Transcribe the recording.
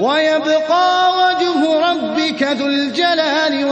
وَيَبْقَىٰ وَجْهُ رَبِّكَ ذُو الْجَلَالِ